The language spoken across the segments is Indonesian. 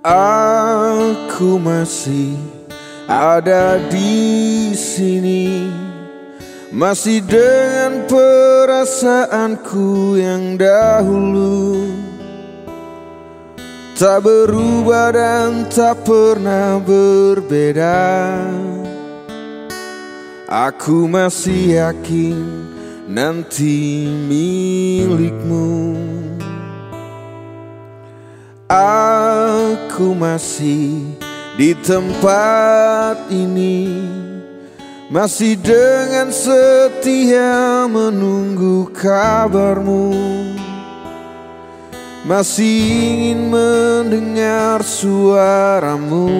Aku masih ada di sini. Masih dengan perasaanku yang dahulu. Tak berubah dan tak pernah berbeda. Aku masih yakin nanti milikmu. Aku masih di tempat ini. Masih dengan setia menunggu kabarmu. Masih ingin mendengar suaramu.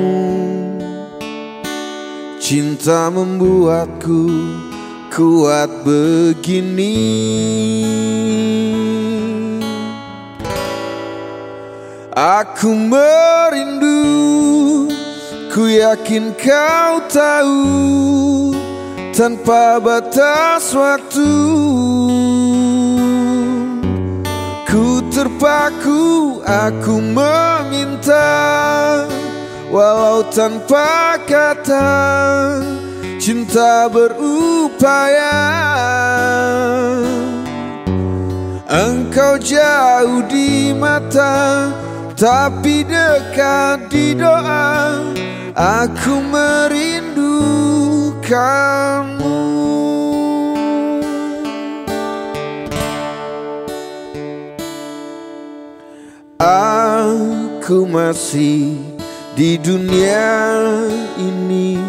Cinta membuatku kuat begini Aku merindu Ku yakin kau tahu Tanpa batas waktu Ku terpaku Aku meminta Walau tanpa kata Cinta berupaya. Engkau jauh di mata Tapi dekat di doa Aku merindukanmu. Aku masih di dunia ini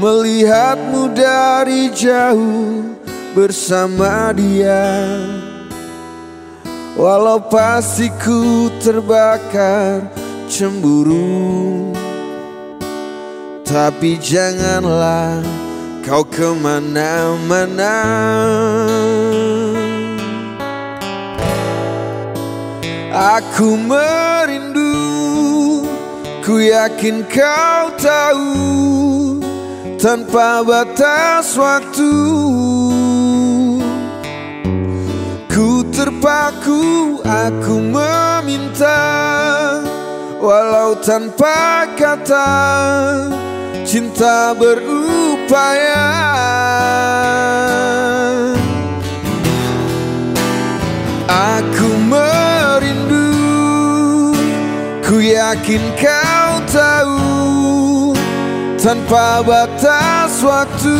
Melihatmu dari jauh bersama dia Walau pasti ku terbakar cemburu. Tapi janganlah kau ke mana-mana. Aku merindu, ku yakin kau tahu tanpa batas waktu terpaku, aku meminta Walau tanpa kata Cinta berupaya. Aku merindu Ku yakin kau tahu tanpa batas waktu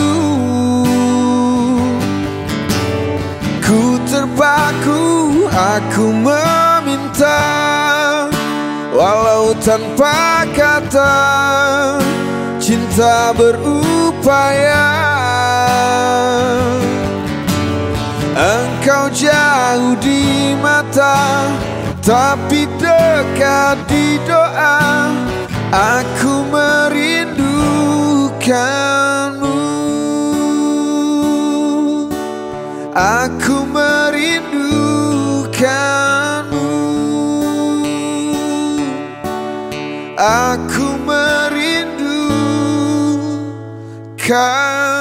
Ku terpaku, aku meminta Walau tanpa kata Cinta berupaya. Engkau jauh di mata Tapi dekat di doa Aku merindu Because